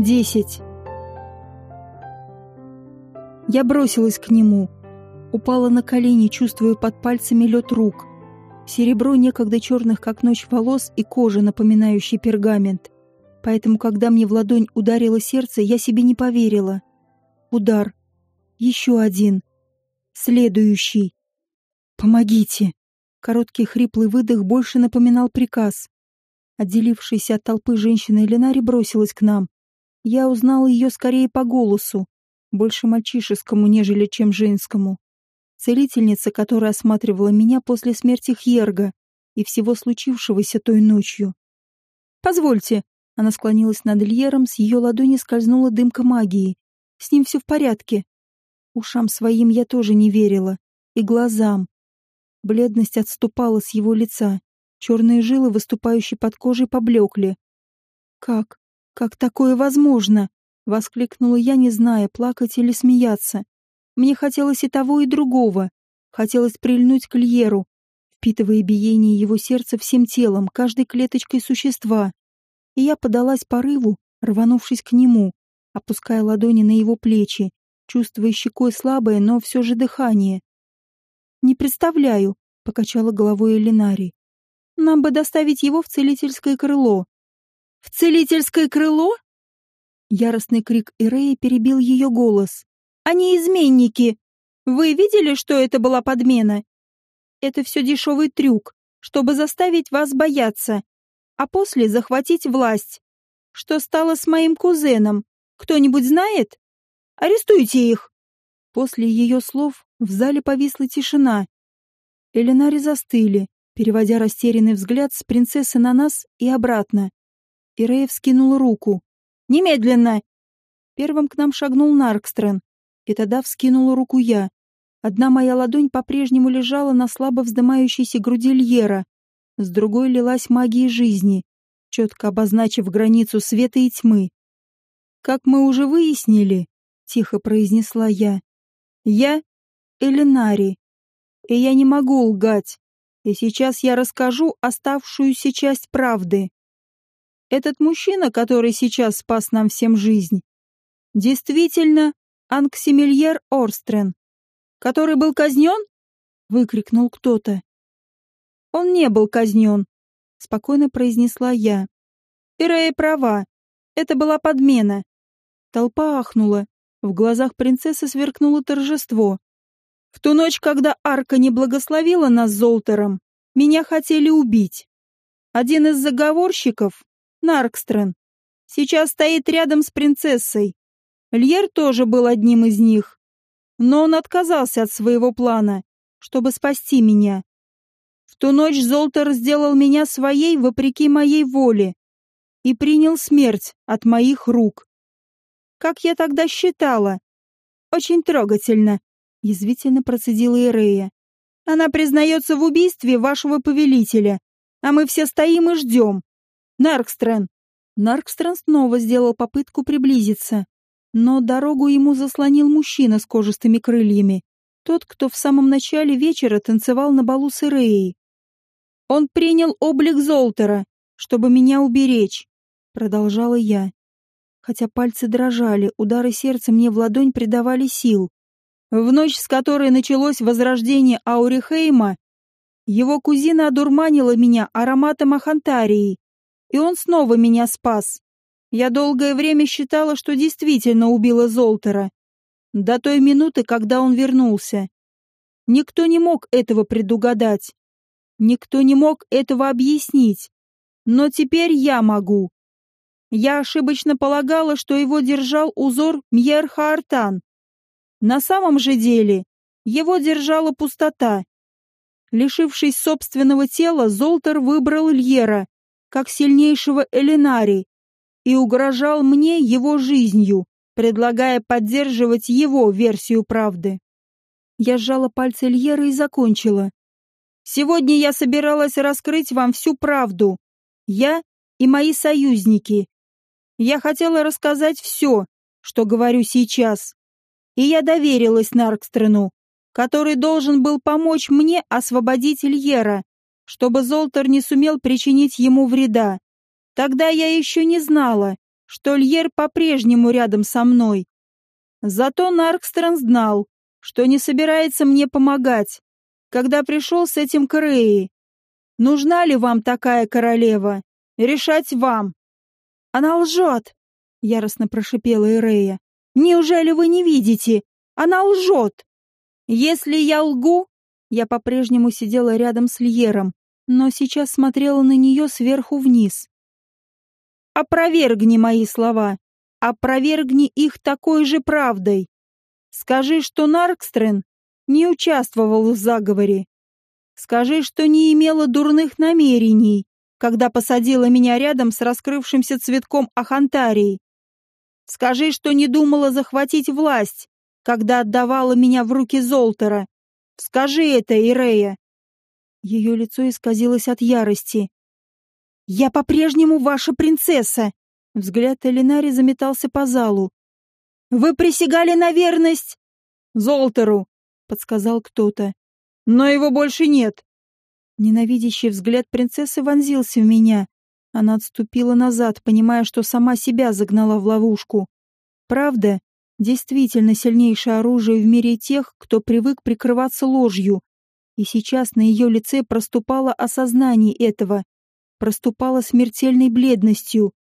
Десять. Я бросилась к нему, упала на колени, чувствуя под пальцами лед рук. Серебро некогда черных, как ночь, волос и кожа, напоминающий пергамент. Поэтому, когда мне в ладонь ударило сердце, я себе не поверила. Удар. Еще один. Следующий. «Помогите!» Короткий хриплый выдох больше напоминал приказ. Отделившаяся от толпы женщина Эленари бросилась к нам. Я узнала ее скорее по голосу, больше мальчишескому, нежели чем женскому. Целительница, которая осматривала меня после смерти Хьерга и всего случившегося той ночью. «Позвольте», — она склонилась над Льером, с ее ладони скользнула дымка магии. «С ним все в порядке». Ушам своим я тоже не верила. И глазам. Бледность отступала с его лица. Черные жилы, выступающие под кожей, поблекли. «Как? Как такое возможно?» — воскликнула я, не зная, плакать или смеяться. Мне хотелось и того, и другого. Хотелось прильнуть к Льеру, впитывая биение его сердца всем телом, каждой клеточкой существа. И я подалась порыву, рванувшись к нему, опуская ладони на его плечи, чувствуя щекой слабое, но все же дыхание. «Не представляю», — покачала головой Элинари. «Нам бы доставить его в целительское крыло». «В целительское крыло?» Яростный крик Иреи перебил ее голос. «Они изменники! Вы видели, что это была подмена? Это все дешевый трюк, чтобы заставить вас бояться, а после захватить власть. Что стало с моим кузеном? Кто-нибудь знает? Арестуйте их!» После ее слов в зале повисла тишина. Элинари застыли, переводя растерянный взгляд с принцессы на нас и обратно. Ирея вскинула руку. «Немедленно!» Первым к нам шагнул Наркстрен, и тогда вскинула руку я. Одна моя ладонь по-прежнему лежала на слабо вздымающейся груди Льера, с другой лилась магия жизни, четко обозначив границу света и тьмы. «Как мы уже выяснили», — тихо произнесла я, — «я Элинари. И я не могу лгать. И сейчас я расскажу оставшуюся часть правды. Этот мужчина, который сейчас спас нам всем жизнь, действительно Анксимильер Орстрен, который был казнен? Выкрикнул кто-то. Он не был казнен, спокойно произнесла я. Ирея права. Это была подмена. Толпа ахнула. В глазах принцессы сверкнуло торжество. В ту ночь, когда Арка не благословила нас Золтером, меня хотели убить. Один из заговорщиков, Наркстрен, сейчас стоит рядом с принцессой. Льер тоже был одним из них. Но он отказался от своего плана, чтобы спасти меня. В ту ночь Золтер сделал меня своей вопреки моей воле и принял смерть от моих рук. Как я тогда считала? Очень трогательно. Язвительно процедила Ирея. Она признается в убийстве вашего повелителя, а мы все стоим и ждем. Наркстрен. Наркстрен снова сделал попытку приблизиться, но дорогу ему заслонил мужчина с кожистыми крыльями, тот, кто в самом начале вечера танцевал на балу с Иреей. Он принял облик Золтера, чтобы меня уберечь, продолжала я. Хотя пальцы дрожали, удары сердца мне в ладонь придавали сил. В ночь, с которой началось возрождение Аурихейма, его кузина одурманила меня ароматом Ахантарии, и он снова меня спас. Я долгое время считала, что действительно убила Золтера. До той минуты, когда он вернулся. Никто не мог этого предугадать. Никто не мог этого объяснить. Но теперь я могу. Я ошибочно полагала, что его держал узор Мьерхаартан, на самом же деле его держала пустота. Лишившись собственного тела, Золтер выбрал Льера как сильнейшего Элинари и угрожал мне его жизнью, предлагая поддерживать его версию правды. Я сжала пальцы Льера и закончила. Сегодня я собиралась раскрыть вам всю правду. Я и мои союзники. Я хотела рассказать все, что говорю сейчас и я доверилась Наркстрену, который должен был помочь мне освободить Ильера, чтобы Золтер не сумел причинить ему вреда. Тогда я еще не знала, что Льер по-прежнему рядом со мной. Зато Наркстрон знал, что не собирается мне помогать, когда пришел с этим к Реи. Нужна ли вам такая королева? Решать вам. Она лжет, яростно прошипела Ирея. Неужели вы не видите? Она лжет. Если я лгу, я по-прежнему сидела рядом с Льером, но сейчас смотрела на нее сверху вниз. Опровергни мои слова. Опровергни их такой же правдой. Скажи, что Наркстрен не участвовал в заговоре. Скажи, что не имела дурных намерений, когда посадила меня рядом с раскрывшимся цветком Ахантарии. Скажи, что не думала захватить власть, когда отдавала меня в руки Золтера. Скажи это, Ирея. Ее лицо исказилось от ярости. «Я по-прежнему ваша принцесса!» Взгляд Элинари заметался по залу. «Вы присягали на верность!» «Золтеру!» — подсказал кто-то. «Но его больше нет!» Ненавидящий взгляд принцессы вонзился в меня. Она отступила назад, понимая, что сама себя загнала в ловушку. Правда, действительно сильнейшее оружие в мире тех, кто привык прикрываться ложью. И сейчас на ее лице проступало осознание этого проступала смертельной бледностью.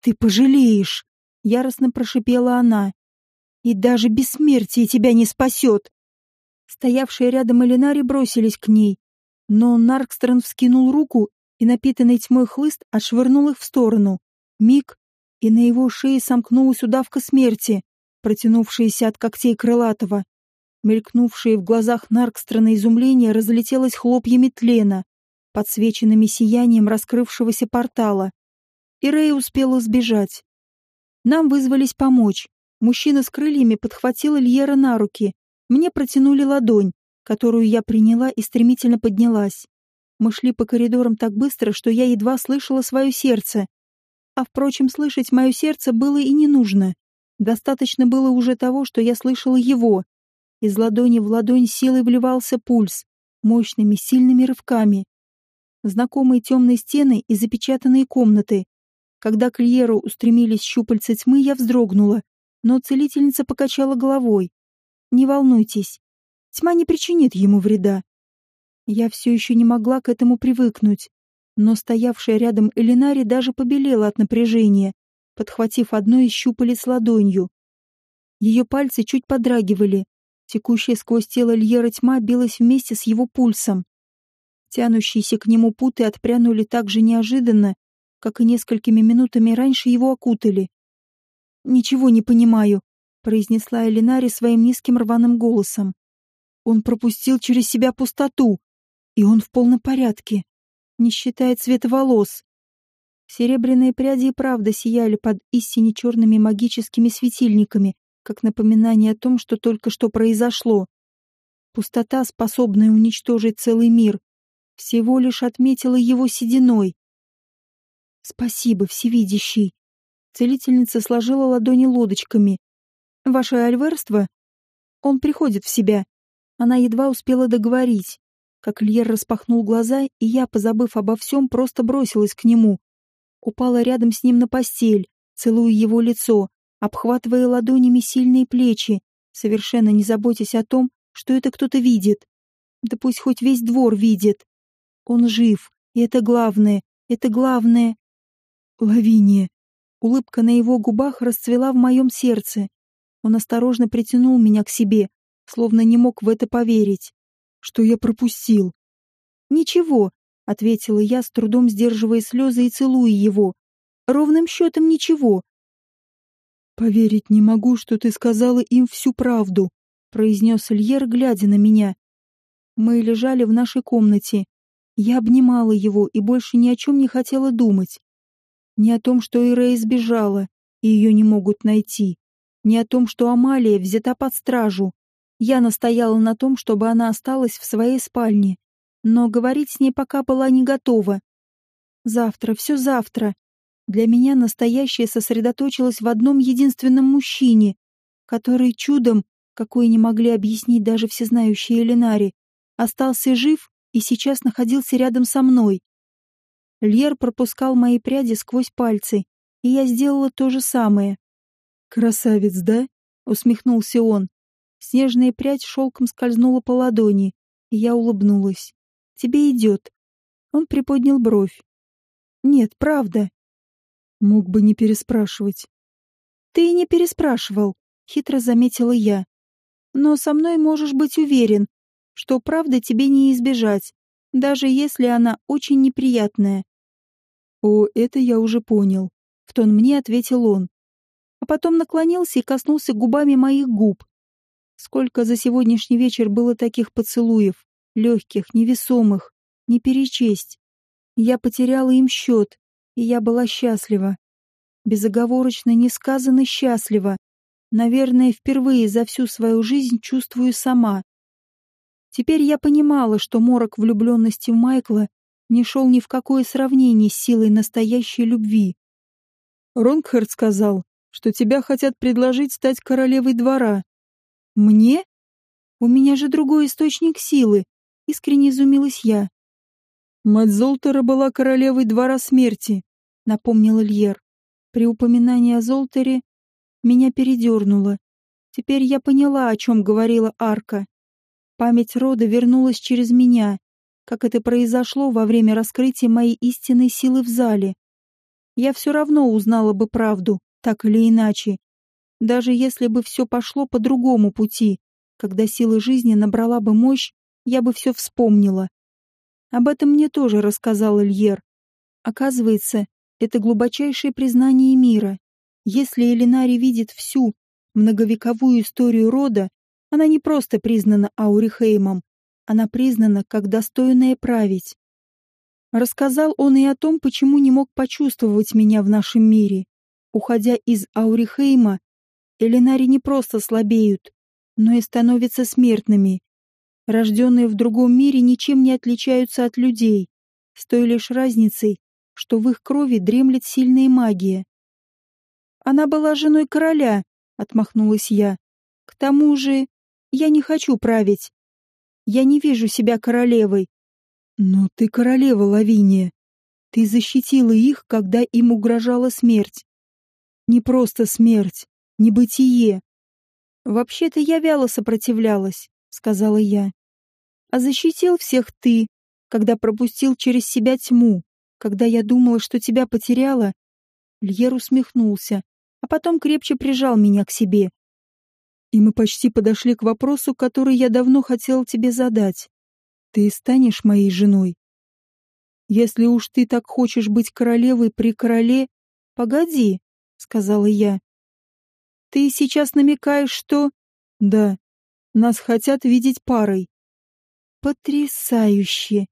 «Ты пожалеешь!» — яростно прошипела она. «И даже бессмертие тебя не спасет!» Стоявшие рядом Элинари бросились к ней, но Наркстрон вскинул руку и напитанный тьмой хлыст отшвырнул их в сторону. Миг, и на его шее сомкнулась удавка смерти, протянувшаяся от когтей крылатого. Мелькнувшее в глазах Наркстрона изумление разлетелось хлопьями тлена подсвеченными сиянием раскрывшегося портала. И Рэй успела сбежать. Нам вызвались помочь. Мужчина с крыльями подхватил Ильера на руки. Мне протянули ладонь, которую я приняла и стремительно поднялась. Мы шли по коридорам так быстро, что я едва слышала свое сердце. А, впрочем, слышать мое сердце было и не нужно. Достаточно было уже того, что я слышала его. Из ладони в ладонь силой вливался пульс, мощными, сильными рывками знакомые темные стены и запечатанные комнаты. Когда к Льеру устремились щупальца тьмы, я вздрогнула, но целительница покачала головой. «Не волнуйтесь, тьма не причинит ему вреда». Я все еще не могла к этому привыкнуть, но стоявшая рядом Элинари даже побелела от напряжения, подхватив одно из щупалец ладонью. Ее пальцы чуть подрагивали, текущая сквозь тело Льера тьма билась вместе с его пульсом. Тянущиеся к нему путы отпрянули так же неожиданно, как и несколькими минутами раньше его окутали. «Ничего не понимаю», — произнесла Элинари своим низким рваным голосом. «Он пропустил через себя пустоту, и он в полном порядке, не считая цвета волос». Серебряные пряди и правда сияли под истине черными магическими светильниками, как напоминание о том, что только что произошло. Пустота, способная уничтожить целый мир, всего лишь отметила его сединой. «Спасибо, всевидящий!» Целительница сложила ладони лодочками. «Ваше альверство?» «Он приходит в себя». Она едва успела договорить, как Льер распахнул глаза, и я, позабыв обо всем, просто бросилась к нему. Упала рядом с ним на постель, целуя его лицо, обхватывая ладонями сильные плечи, совершенно не заботясь о том, что это кто-то видит. Да пусть хоть весь двор видит. Он жив, и это главное, это главное. Лавиния. Улыбка на его губах расцвела в моем сердце. Он осторожно притянул меня к себе, словно не мог в это поверить. Что я пропустил? Ничего, ответила я, с трудом сдерживая слезы и целуя его. Ровным счетом ничего. Поверить не могу, что ты сказала им всю правду, произнес Ильер, глядя на меня. Мы лежали в нашей комнате, я обнимала его и больше ни о чем не хотела думать. Ни о том, что Ирей сбежала, и ее не могут найти. Ни о том, что Амалия взята под стражу. Я настояла на том, чтобы она осталась в своей спальне. Но говорить с ней пока была не готова. Завтра, все завтра. Для меня настоящее сосредоточилось в одном единственном мужчине, который чудом, какое не могли объяснить даже всезнающие Элинари, остался жив и сейчас находился рядом со мной. Льер пропускал мои пряди сквозь пальцы, и я сделала то же самое. «Красавец, да?» — усмехнулся он. Снежная прядь шелком скользнула по ладони, и я улыбнулась. «Тебе идет». Он приподнял бровь. «Нет, правда». Мог бы не переспрашивать. «Ты и не переспрашивал», — хитро заметила я. «Но со мной можешь быть уверен, что правда тебе не избежать, даже если она очень неприятная». «О, это я уже понял», — в тон мне ответил он. А потом наклонился и коснулся губами моих губ, Сколько за сегодняшний вечер было таких поцелуев, легких, невесомых, не перечесть. Я потеряла им счет, и я была счастлива. Безоговорочно, несказанно счастлива. Наверное, впервые за всю свою жизнь чувствую сама. Теперь я понимала, что морок влюбленности в Майкла не шел ни в какое сравнение с силой настоящей любви. Ронгхард сказал, что тебя хотят предложить стать королевой двора. Мне? У меня же другой источник силы, искренне изумилась я. Мать Золтера была королевой двора смерти, напомнил Льер. При упоминании о Золтере меня передернуло. Теперь я поняла, о чем говорила Арка. Память рода вернулась через меня, как это произошло во время раскрытия моей истинной силы в зале. Я все равно узнала бы правду, так или иначе, даже если бы все пошло по другому пути, когда сила жизни набрала бы мощь, я бы все вспомнила. Об этом мне тоже рассказал Ильер. Оказывается, это глубочайшее признание мира. Если Элинари видит всю многовековую историю рода, она не просто признана Аурихеймом, она признана как достойная править. Рассказал он и о том, почему не мог почувствовать меня в нашем мире. Уходя из Аурихейма, Элинари не просто слабеют, но и становятся смертными. Рожденные в другом мире ничем не отличаются от людей, с той лишь разницей, что в их крови дремлет сильная магия. «Она была женой короля», — отмахнулась я. «К тому же я не хочу править. Я не вижу себя королевой». «Но ты королева, Лавиния. Ты защитила их, когда им угрожала смерть. Не просто смерть, небытие. Вообще-то я вяло сопротивлялась, сказала я. А защитил всех ты, когда пропустил через себя тьму, когда я думала, что тебя потеряла. Льер усмехнулся, а потом крепче прижал меня к себе. И мы почти подошли к вопросу, который я давно хотел тебе задать. Ты станешь моей женой? Если уж ты так хочешь быть королевой при короле, погоди, сказала я. Ты сейчас намекаешь, что... Да, нас хотят видеть парой. Потрясающе.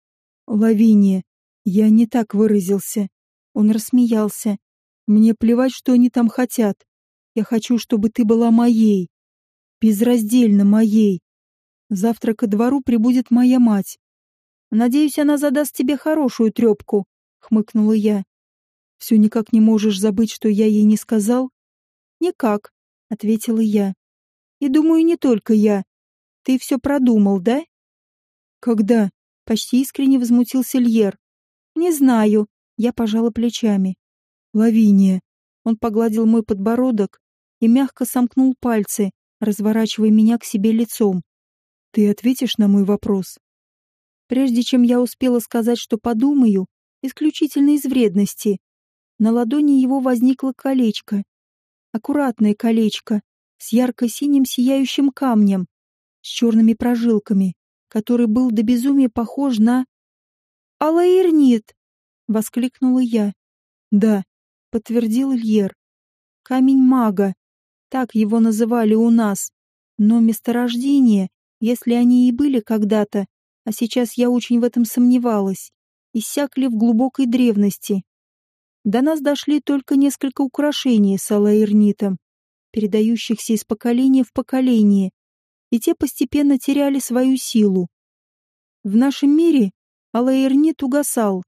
Лавиния, я не так выразился. Он рассмеялся. Мне плевать, что они там хотят. Я хочу, чтобы ты была моей. Безраздельно моей. Завтра ко двору прибудет моя мать. Надеюсь, она задаст тебе хорошую трепку, хмыкнула я. Все никак не можешь забыть, что я ей не сказал? Никак. — ответила я. «И думаю, не только я. Ты все продумал, да?» «Когда?» — почти искренне возмутился Льер. «Не знаю». Я пожала плечами. «Лавиния». Он погладил мой подбородок и мягко сомкнул пальцы, разворачивая меня к себе лицом. «Ты ответишь на мой вопрос?» Прежде чем я успела сказать, что подумаю, исключительно из вредности, на ладони его возникло колечко, аккуратное колечко с ярко-синим сияющим камнем, с черными прожилками, который был до безумия похож на... «Алаирнит!» — воскликнула я. «Да», — подтвердил Ильер. «Камень мага. Так его называли у нас. Но месторождение, если они и были когда-то, а сейчас я очень в этом сомневалась, иссякли в глубокой древности. До нас дошли только несколько украшений с алаирнитом, передающихся из поколения в поколение, и те постепенно теряли свою силу. В нашем мире алаирнит угасал.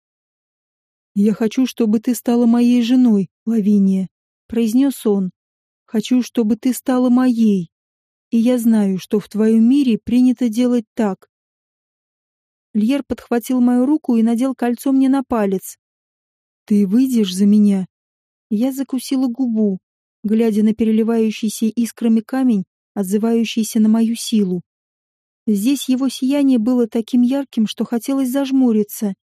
«Я хочу, чтобы ты стала моей женой, Лавиния», — произнес он. «Хочу, чтобы ты стала моей. И я знаю, что в твоем мире принято делать так». Льер подхватил мою руку и надел кольцо мне на палец. Ты выйдешь за меня? Я закусила губу, глядя на переливающийся искрами камень, отзывающийся на мою силу. Здесь его сияние было таким ярким, что хотелось зажмуриться.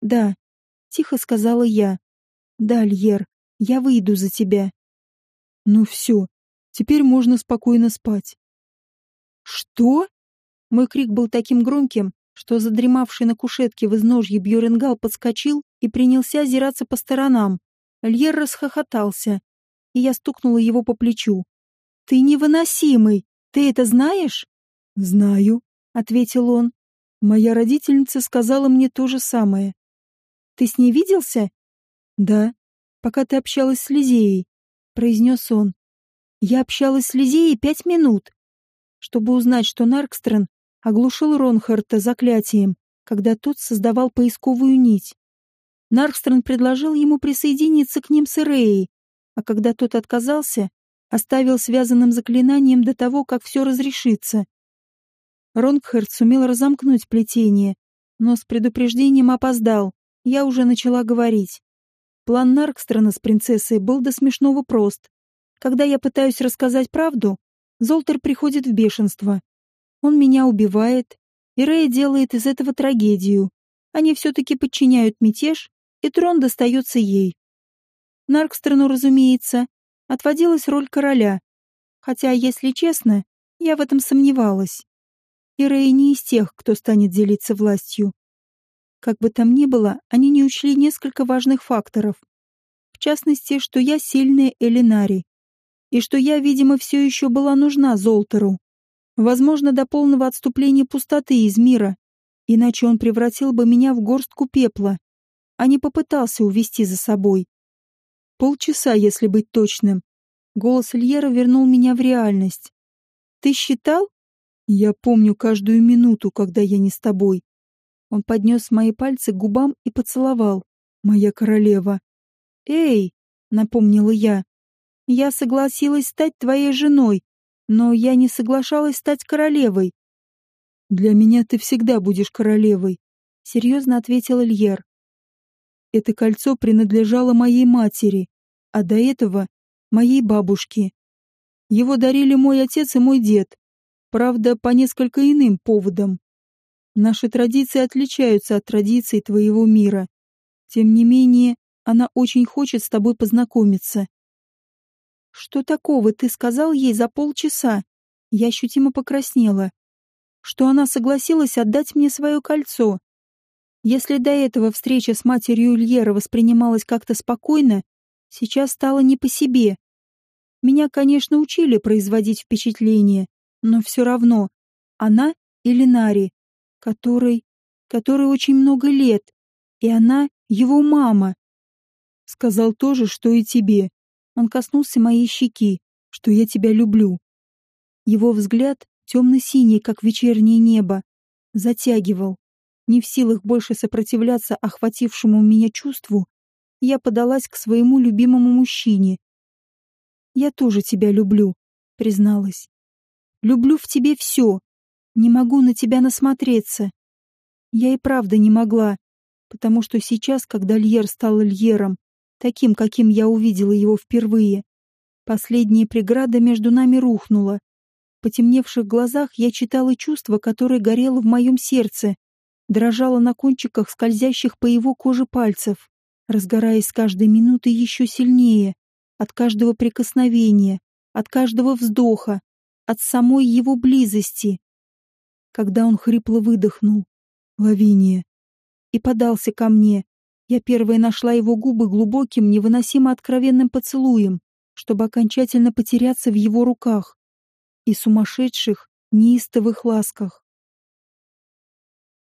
«Да», — тихо сказала я. «Да, Льер, я выйду за тебя». «Ну все, теперь можно спокойно спать». «Что?» Мой крик был таким громким, что задремавший на кушетке в изножье Бьюренгал подскочил и принялся озираться по сторонам. Льер расхохотался, и я стукнула его по плечу. «Ты невыносимый! Ты это знаешь?» «Знаю», — ответил он. «Моя родительница сказала мне то же самое». «Ты с ней виделся?» «Да, пока ты общалась с Лизеей», — произнес он. «Я общалась с Лизеей пять минут, чтобы узнать, что Наркстрен оглушил Ронхарта заклятием, когда тот создавал поисковую нить. Наркстрен предложил ему присоединиться к ним с Эреей, а когда тот отказался, оставил связанным заклинанием до того, как все разрешится. Ронгхард сумел разомкнуть плетение, но с предупреждением опоздал. Я уже начала говорить. План Наркстрена с принцессой был до смешного прост. Когда я пытаюсь рассказать правду, Золтер приходит в бешенство. Он меня убивает, и Рэй делает из этого трагедию. Они все-таки подчиняют мятеж, и трон достается ей. Наркстрону, разумеется, отводилась роль короля, хотя, если честно, я в этом сомневалась. И Рэй не из тех, кто станет делиться властью. Как бы там ни было, они не учли несколько важных факторов. В частности, что я сильная Элинари, и что я, видимо, все еще была нужна Золтеру. Возможно, до полного отступления пустоты из мира, иначе он превратил бы меня в горстку пепла, а не попытался увести за собой. Полчаса, если быть точным. Голос Льера вернул меня в реальность. «Ты считал?» «Я помню каждую минуту, когда я не с тобой». Он поднес мои пальцы к губам и поцеловал. «Моя королева». «Эй!» — напомнила я. «Я согласилась стать твоей женой, но я не соглашалась стать королевой». «Для меня ты всегда будешь королевой», — серьезно ответил Льер. «Это кольцо принадлежало моей матери, а до этого — моей бабушке. Его дарили мой отец и мой дед, правда, по несколько иным поводам. Наши традиции отличаются от традиций твоего мира. Тем не менее, она очень хочет с тобой познакомиться. Что такого ты сказал ей за полчаса? Я ощутимо покраснела. Что она согласилась отдать мне свое кольцо. Если до этого встреча с матерью Ильера воспринималась как-то спокойно, сейчас стало не по себе. Меня, конечно, учили производить впечатление, но все равно она или Нари, которой, которой очень много лет, и она его мама. Сказал то же, что и тебе. Он коснулся моей щеки, что я тебя люблю. Его взгляд, темно-синий, как вечернее небо, затягивал. Не в силах больше сопротивляться охватившему меня чувству, я подалась к своему любимому мужчине. «Я тоже тебя люблю», — призналась. «Люблю в тебе все. Не могу на тебя насмотреться». Я и правда не могла, потому что сейчас, когда Льер стал Льером, таким, каким я увидела его впервые, последняя преграда между нами рухнула. В потемневших глазах я читала чувство, которое горело в моем сердце, дрожало на кончиках скользящих по его коже пальцев разгораясь с каждой минуты еще сильнее, от каждого прикосновения, от каждого вздоха, от самой его близости. Когда он хрипло выдохнул, Лавиния, и подался ко мне, я первая нашла его губы глубоким, невыносимо откровенным поцелуем, чтобы окончательно потеряться в его руках и сумасшедших, неистовых ласках.